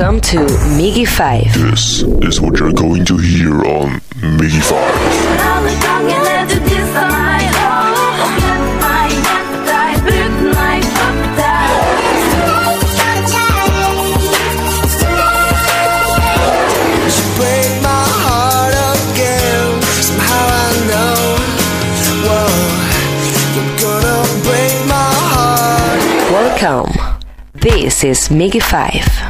Welcome to MIGY 5. This is what you're going to hear on MIGY 5. Welcome. This is MIGY 5.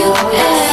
you.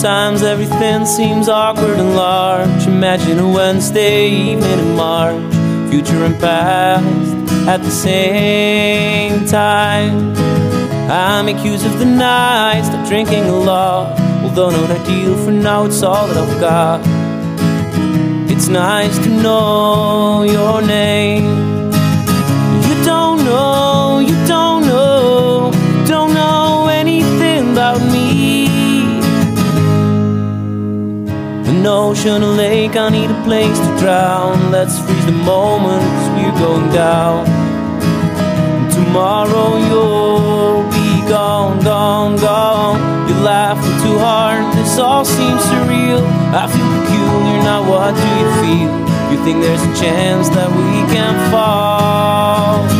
Sometimes everything seems awkward and large. Imagine a Wednesday evening in March, future and past at the same time. I'm accused of the night, stop drinking a lot. Although not ideal for now, it's all that I've got. It's nice to know your name. ocean, a lake, I need a place to drown. Let's freeze the moment, cause we're going down. Tomorrow you'll be gone, gone, gone. You're laughing too hard, this all seems surreal. I feel peculiar, now what do you feel? You think there's a chance that we can fall?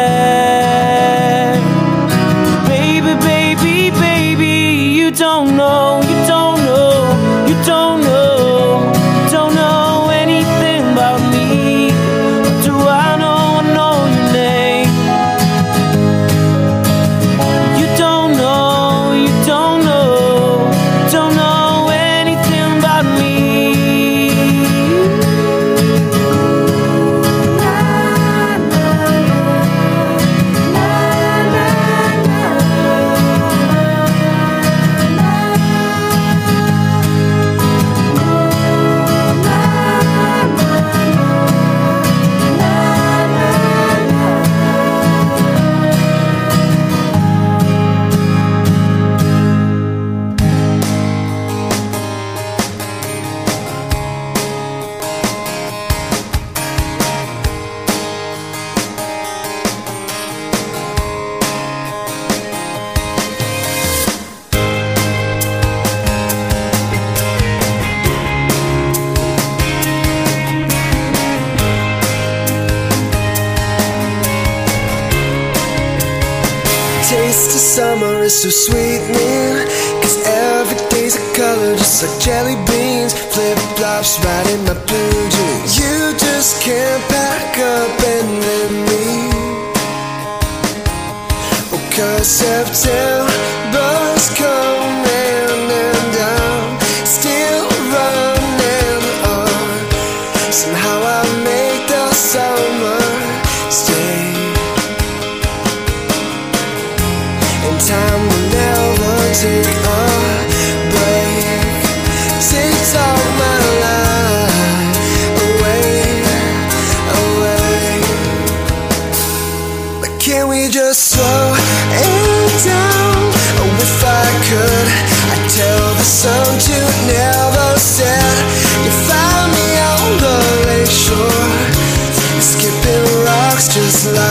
know, you don't know, you don't so sweet. this life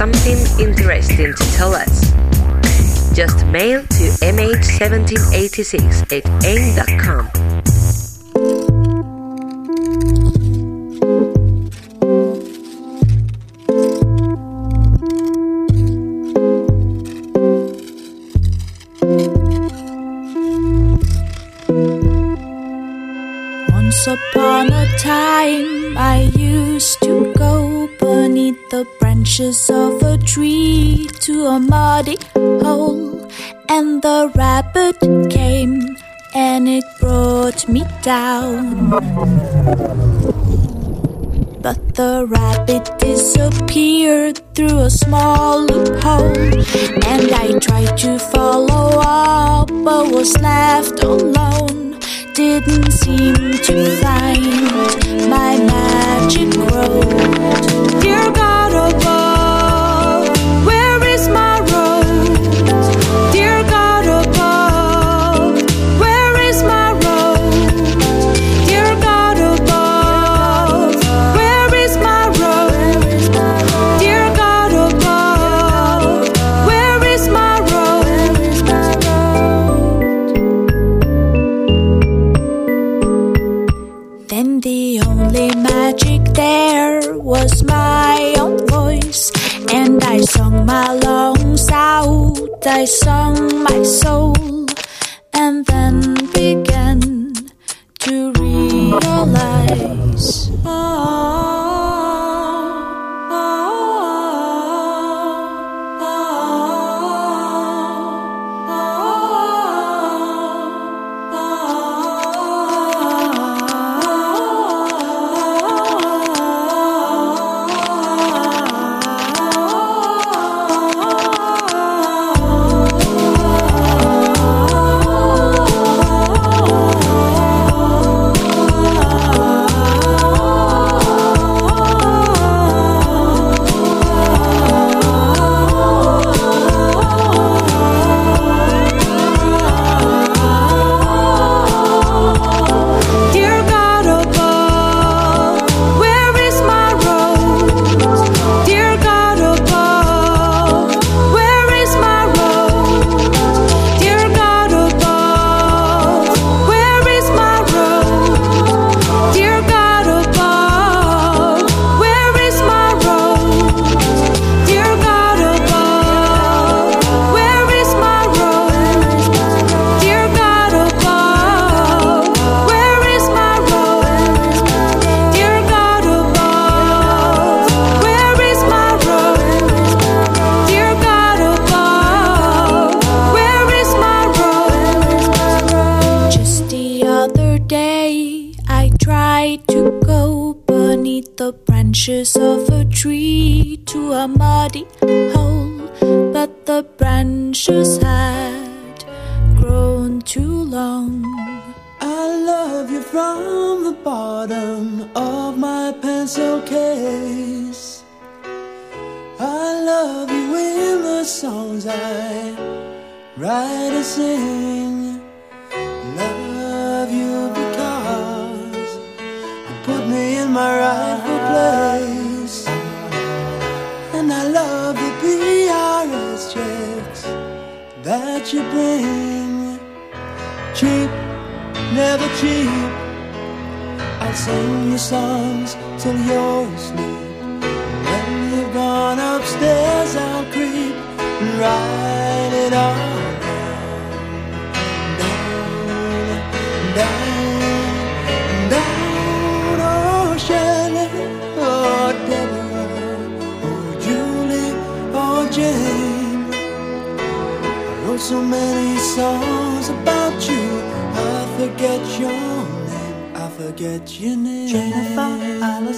something interesting to tell us, just mail to mh1786 at aim.com down. But the rabbit disappeared through a small loophole, and I tried to follow up, but was left alone. Didn't seem to find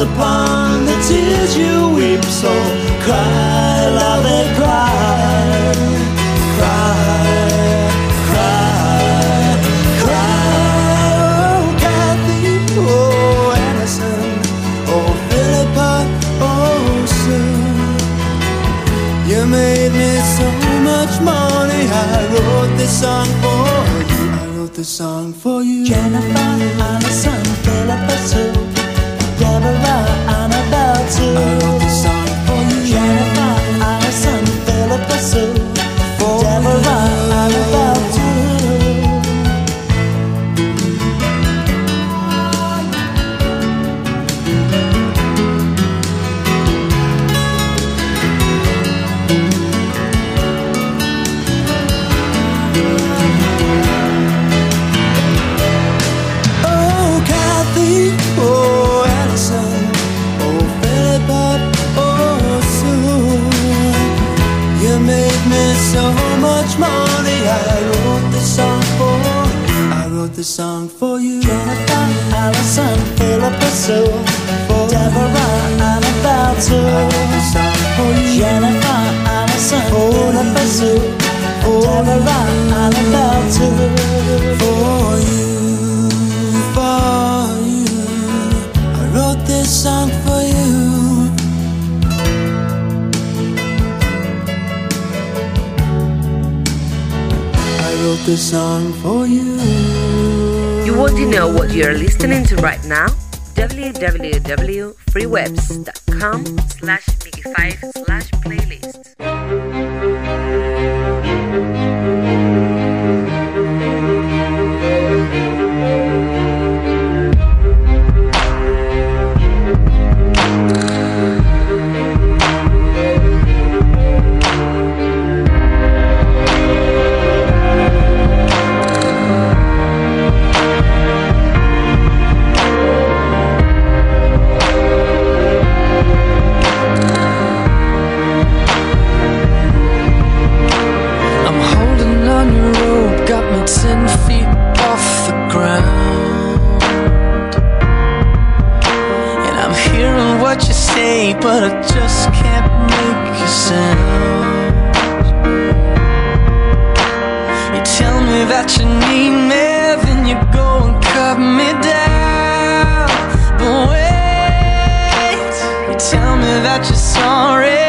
Upon the tears you weep. So cry, love and cry, cry. Oh, oh, oh, oh, made me so much money. I wrote this song for you. I wrote this song for you. Jennifer, Allison, Philippa Sue, Deborah, Annabelle too. I wrote this song for you. Jennifer, Allison, Philippa Sue, but I just can't make a sound. You tell me that you need me, then you go and cut me down. But wait, you tell me that you're sorry,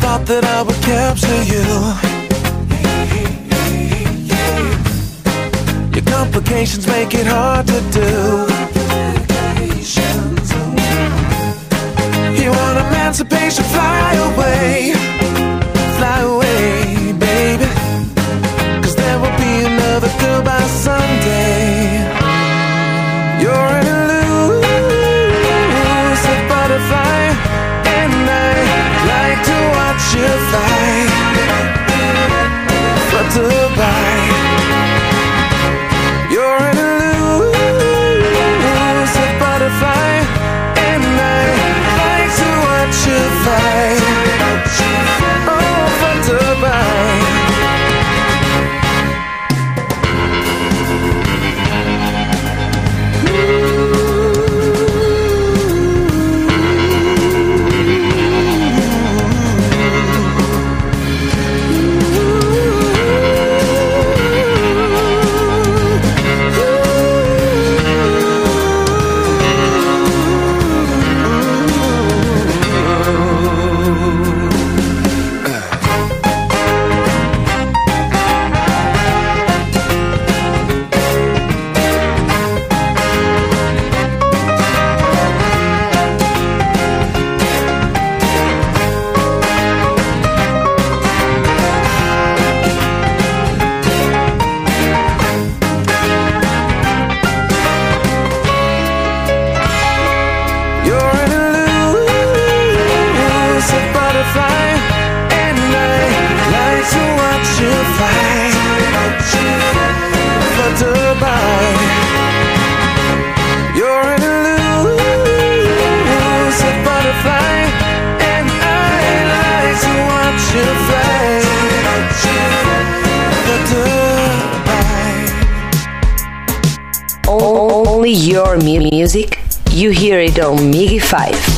thought that I would capture you. Your complications make it hard to do. You want emancipation, fly away. more music, you hear it on MIGY 5.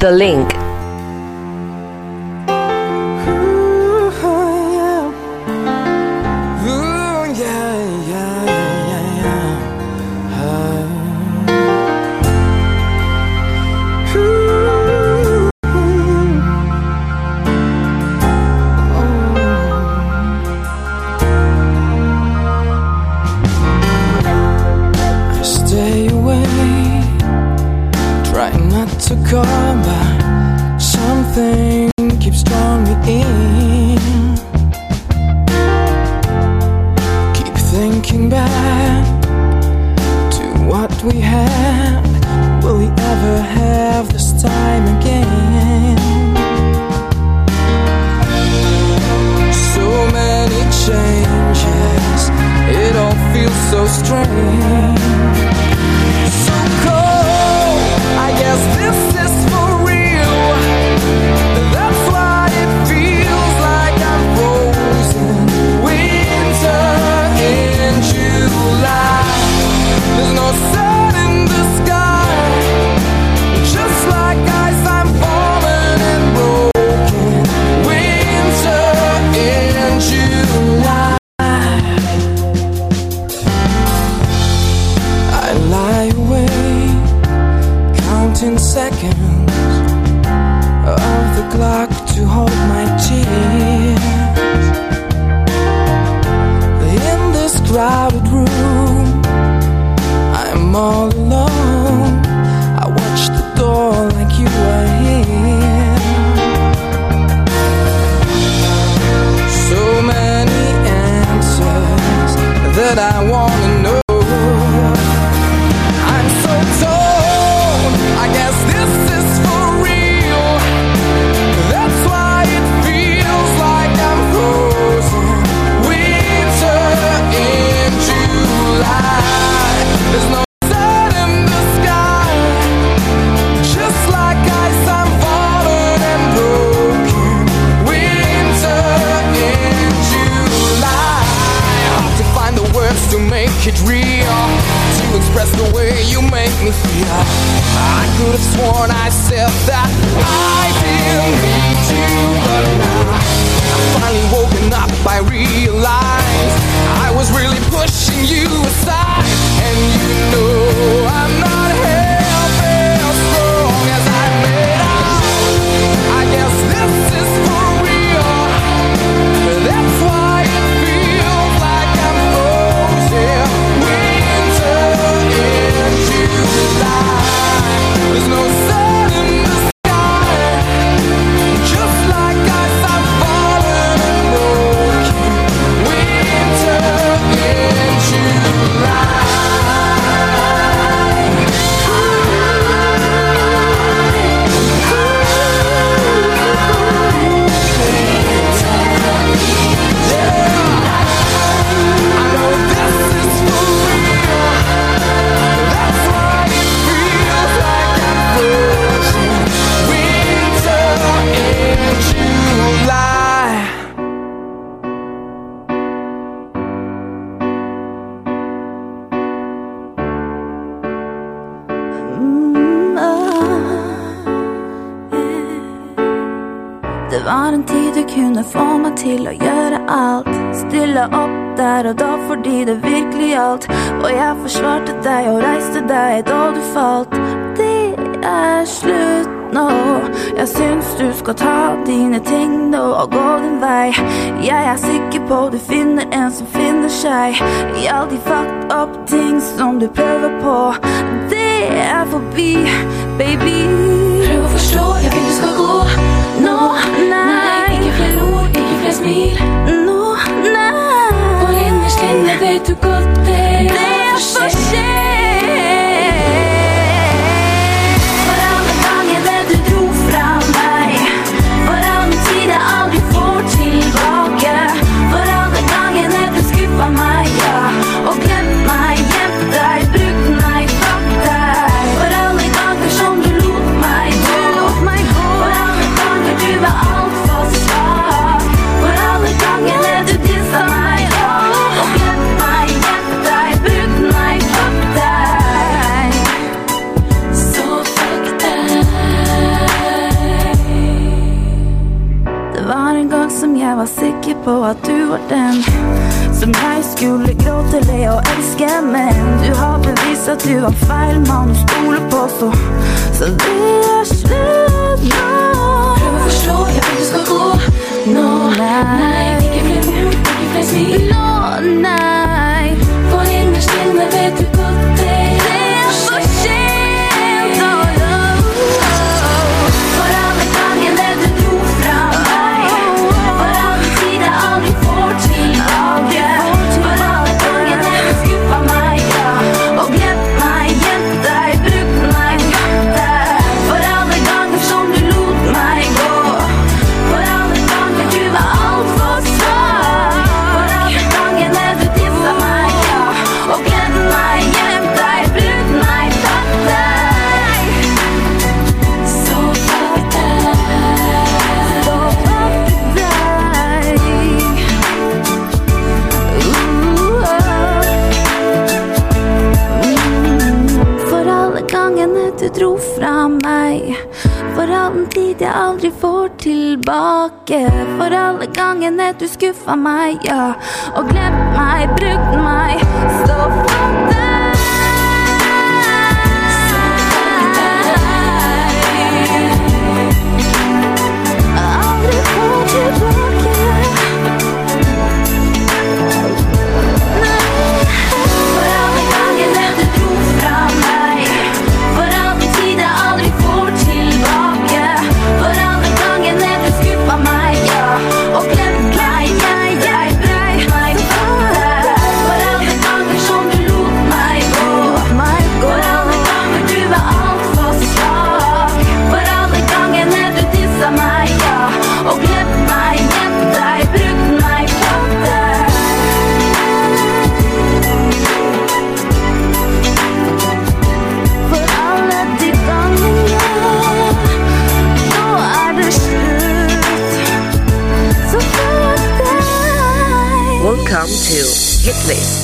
the link. sworn I said that I didn't need you, but now I'm finally woken up. I realized I was really pushing you aside, and you know. Den Som jeg skulle grå til le og elske, men du har bevist at du var feil mann å stole på, så Så det er slutt nå. Prøv å forstå, jeg vet du skal gå nå. Nei, ikke flere ord, ikke flere smil. Nå, nei. For innerst inne vet du tilbake for alle gangene du skuffa meg, ja. Og glemt meg, brukt meg, stå Hit list.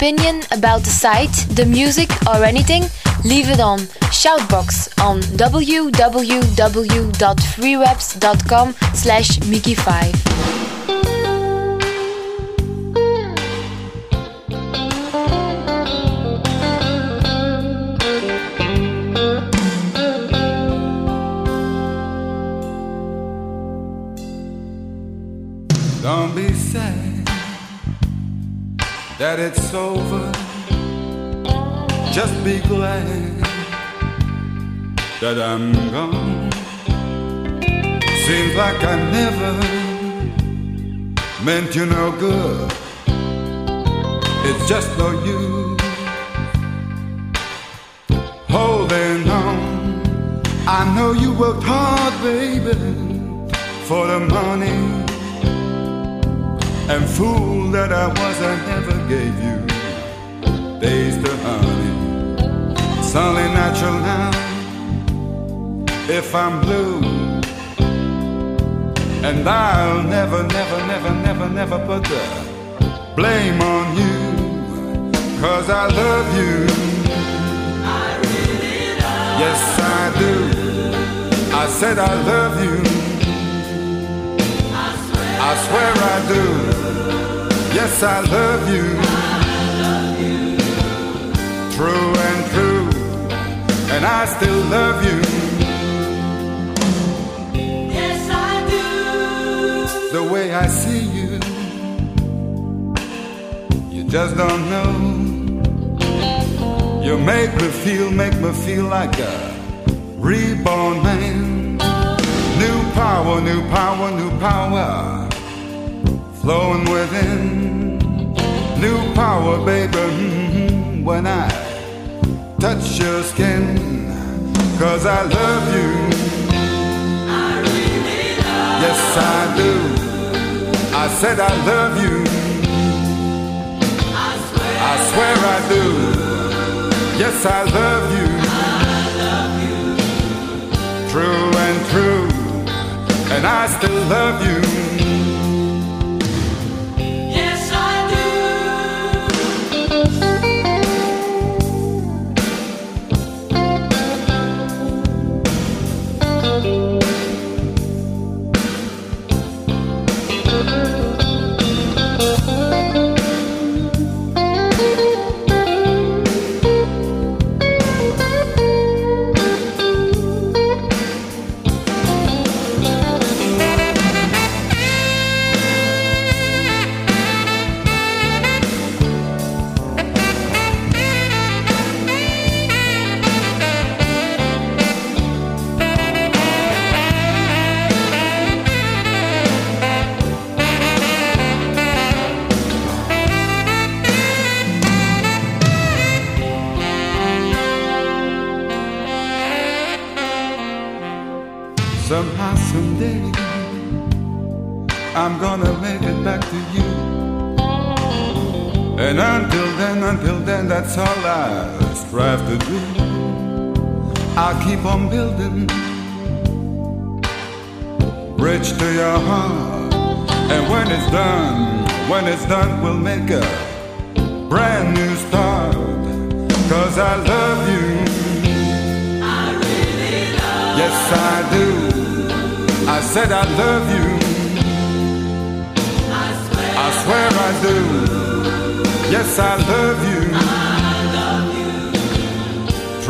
Opinion about the site, the music, or anything? Leave it on Shoutbox on www.freewebs.com slash MIGY5. That it's over. Just be glad that I'm gone. Seems like I never meant you no good. It's just no use holding on. I know you worked hard, baby, for the money. And fool that I was, I never gave you days to honey. It's only natural now if I'm blue. And I'll never, never, never, never, never put the blame on you. Cause I love you. I really love Yes, I do. I said I love you. I swear I do. Yes, I love you. True and true. And I still love you. Yes, I do. The way I see you. You just don't know. You make me feel, make me feel like a reborn man. New power, new power, new power flowing within. New power, baby, mm-hmm, when I touch your skin. Cause I love you. I really love yes, I do. I said I love you. I swear I, swear I do. Yes, I love you. I love you. True and true. And I still love you. that's all I strive to do. I keep on building bridge to your heart, and when it's done, when it's done, we'll make a brand new start. Cause I love you. I really love yes, I do. I said I love you. I swear I, swear I do. I do. Yes, I love you. I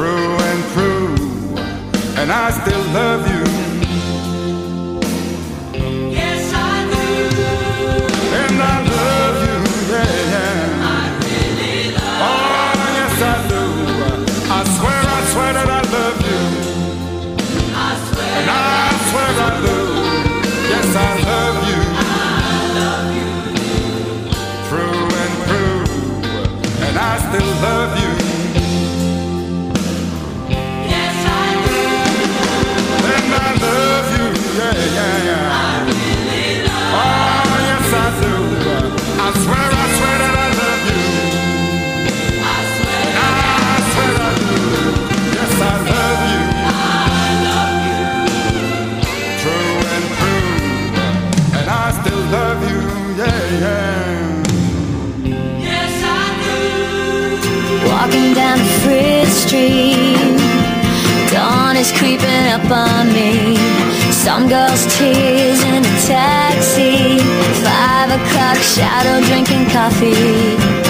through and through, and I still love you. yeah, yeah. I really love. Oh yes, I do. I swear. girls, tears in a taxi. Five o'clock shadow drinking coffee.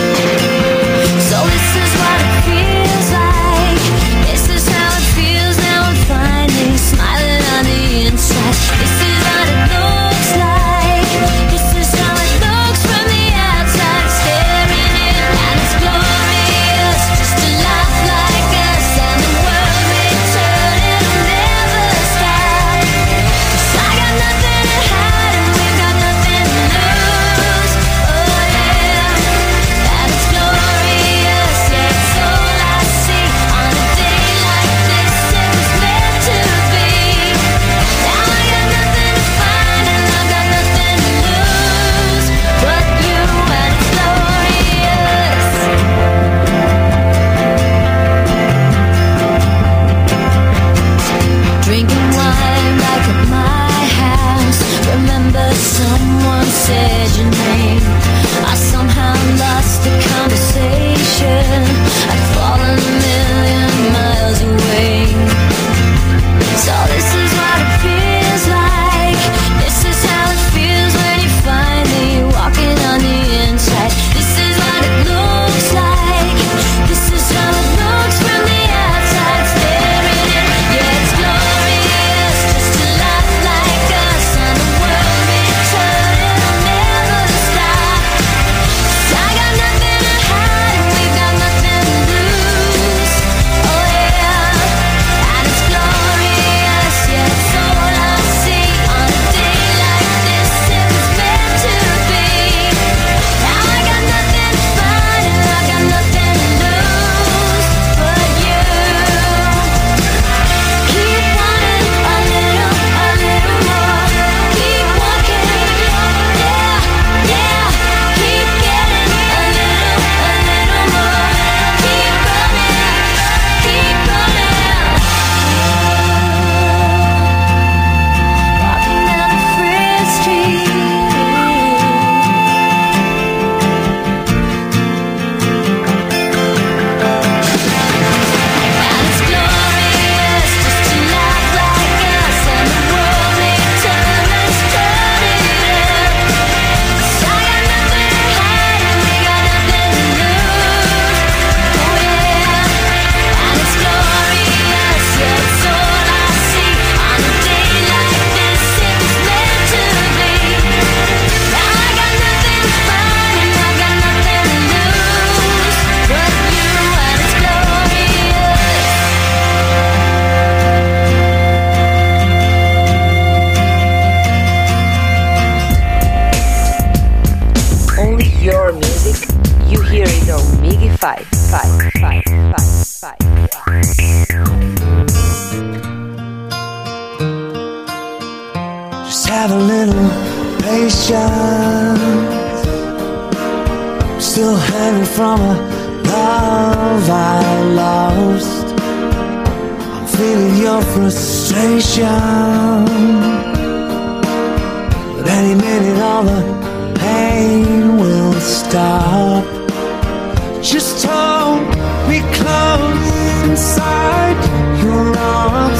Still hanging from a love I lost. I'm feeling your frustration. But any minute all the pain will stop. Just hold me close inside your arms.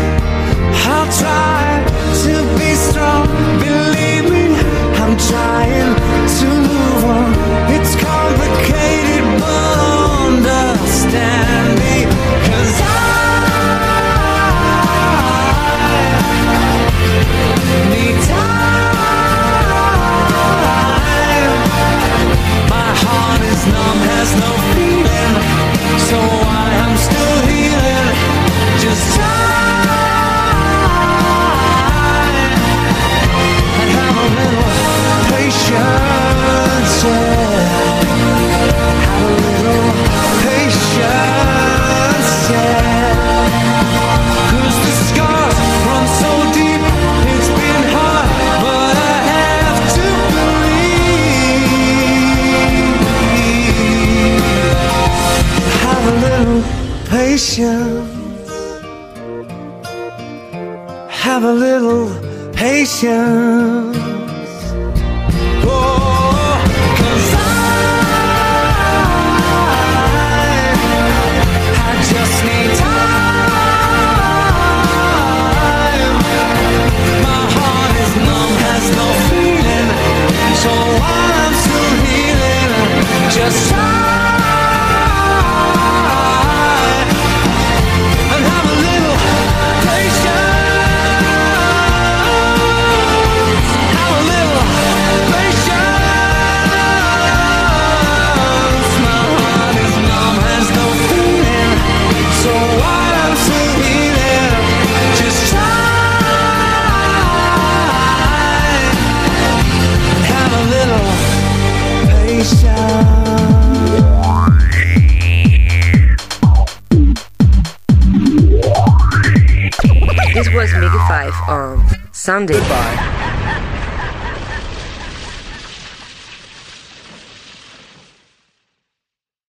soul